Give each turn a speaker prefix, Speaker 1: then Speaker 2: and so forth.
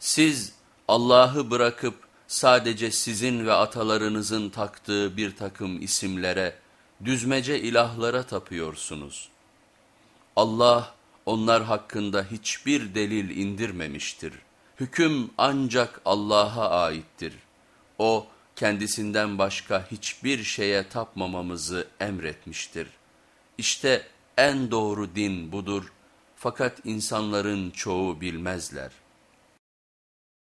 Speaker 1: Siz Allah'ı bırakıp sadece sizin ve atalarınızın taktığı bir takım isimlere, düzmece ilahlara tapıyorsunuz. Allah onlar hakkında hiçbir delil indirmemiştir. Hüküm ancak Allah'a aittir. O kendisinden başka hiçbir şeye tapmamamızı emretmiştir. İşte en doğru din budur fakat insanların çoğu bilmezler.''